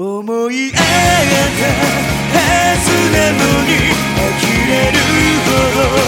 思い上がったはずなのに呆れるほど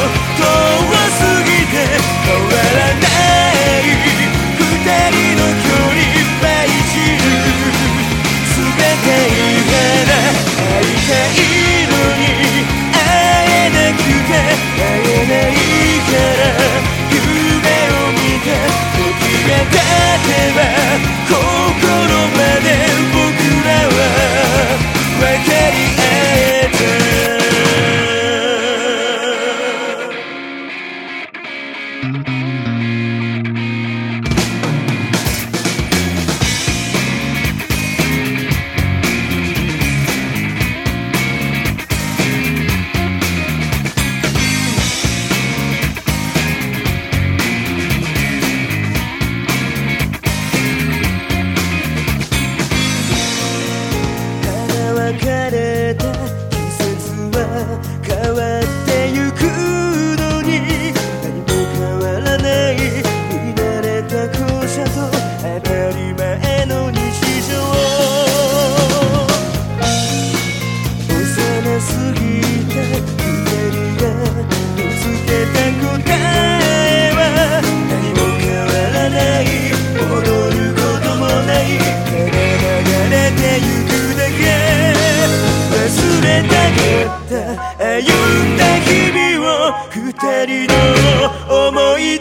歩んだ日々を二人の思い出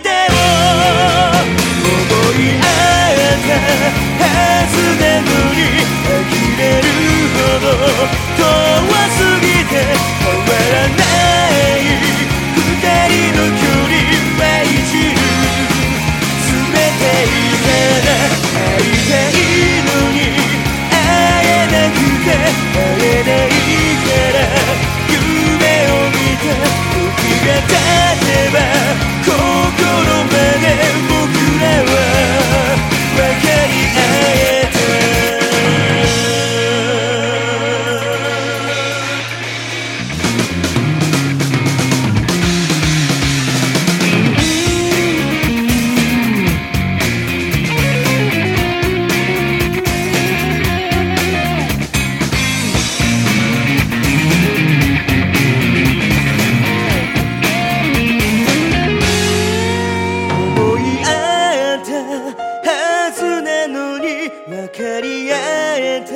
分かり合えた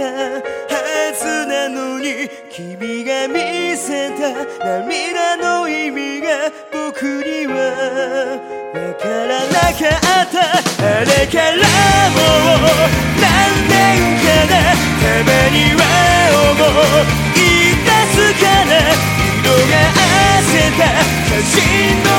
はずなのに君が見せた涙の意味が僕にはわからなかった。あれからもう何年かなたまには思い出すから色があせた写真の